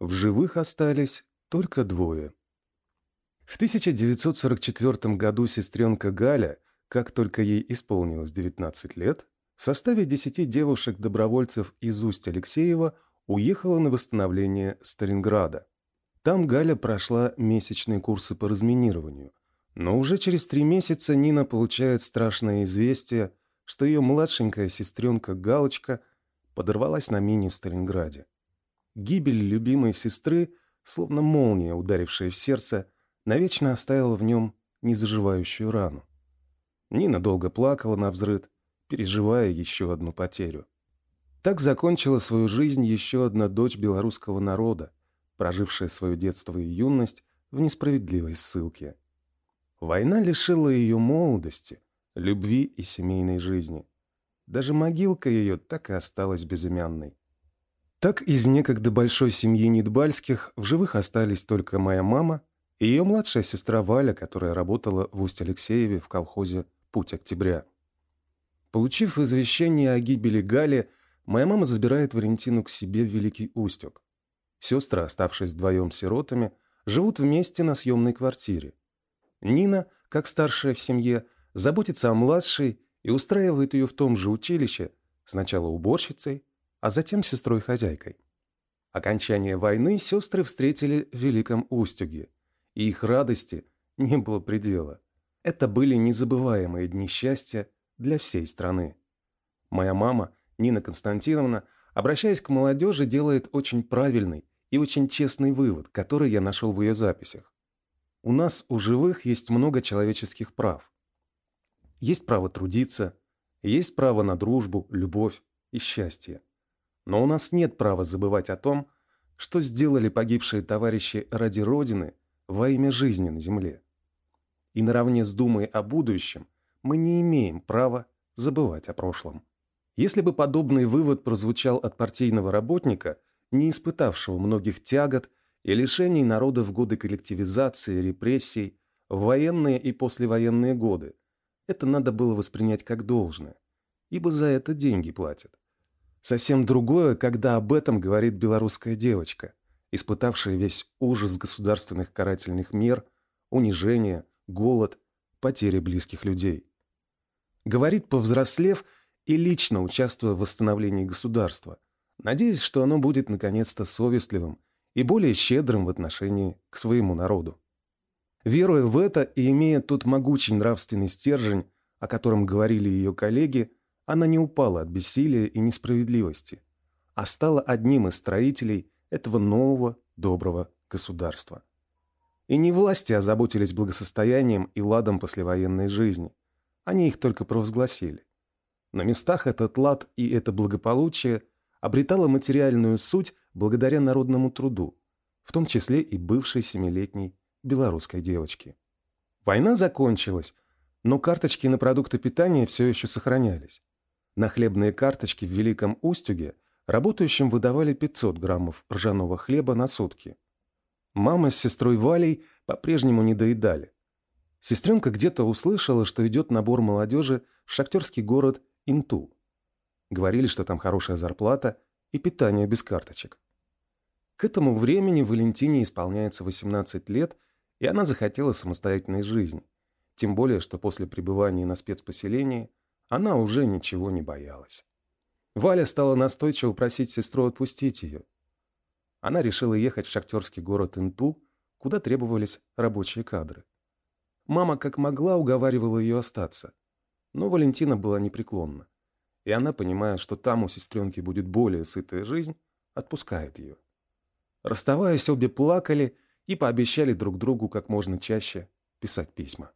В живых остались только двое. В 1944 году сестренка Галя, как только ей исполнилось 19 лет, в составе 10 девушек-добровольцев из Усть-Алексеева уехала на восстановление Сталинграда. Там Галя прошла месячные курсы по разминированию, но уже через три месяца Нина получает страшное известие, что ее младшенькая сестренка Галочка подорвалась на мине в Сталинграде. Гибель любимой сестры, словно молния, ударившая в сердце, навечно оставила в нем незаживающую рану. Нина долго плакала на взрыд, переживая еще одну потерю. Так закончила свою жизнь еще одна дочь белорусского народа, прожившая свое детство и юность в несправедливой ссылке. Война лишила ее молодости, любви и семейной жизни. Даже могилка ее так и осталась безымянной. Так из некогда большой семьи Нидбальских в живых остались только моя мама и ее младшая сестра Валя, которая работала в Усть-Алексееве в колхозе «Путь октября». Получив извещение о гибели Гали, моя мама забирает Валентину к себе в Великий Устюг. Сестры, оставшись вдвоем сиротами, живут вместе на съемной квартире. Нина, как старшая в семье, заботится о младшей и устраивает ее в том же училище, сначала уборщицей, а затем сестрой-хозяйкой. Окончание войны сестры встретили в Великом Устюге, и их радости не было предела. Это были незабываемые дни счастья для всей страны. Моя мама, Нина Константиновна, обращаясь к молодежи, делает очень правильный и очень честный вывод, который я нашел в ее записях. У нас, у живых, есть много человеческих прав. Есть право трудиться, есть право на дружбу, любовь и счастье. Но у нас нет права забывать о том, что сделали погибшие товарищи ради Родины во имя жизни на земле. И наравне с думой о будущем мы не имеем права забывать о прошлом. Если бы подобный вывод прозвучал от партийного работника, не испытавшего многих тягот и лишений народа в годы коллективизации, репрессий, в военные и послевоенные годы. Это надо было воспринять как должное, ибо за это деньги платят. Совсем другое, когда об этом говорит белорусская девочка, испытавшая весь ужас государственных карательных мер, унижение, голод, потери близких людей. Говорит, повзрослев и лично участвуя в восстановлении государства, надеясь, что оно будет наконец-то совестливым и более щедрым в отношении к своему народу. Веруя в это и имея тот могучий нравственный стержень, о котором говорили ее коллеги, она не упала от бессилия и несправедливости, а стала одним из строителей этого нового доброго государства. И не власти озаботились благосостоянием и ладом послевоенной жизни, они их только провозгласили. На местах этот лад и это благополучие обретало материальную суть благодаря народному труду, в том числе и бывшей семилетней белорусской девочке. Война закончилась, но карточки на продукты питания все еще сохранялись. На хлебные карточки в Великом Устюге работающим выдавали 500 граммов ржаного хлеба на сутки. Мама с сестрой Валей по-прежнему не доедали. Сестренка где-то услышала, что идет набор молодежи в шахтерский город Инту. Говорили, что там хорошая зарплата и питание без карточек. К этому времени Валентине исполняется 18 лет, и она захотела самостоятельной жизни. Тем более, что после пребывания на спецпоселении она уже ничего не боялась. Валя стала настойчиво просить сестру отпустить ее. Она решила ехать в шахтерский город Инту, куда требовались рабочие кадры. Мама как могла уговаривала ее остаться, но Валентина была непреклонна и она, понимая, что там у сестренки будет более сытая жизнь, отпускает ее. Расставаясь, обе плакали и пообещали друг другу как можно чаще писать письма.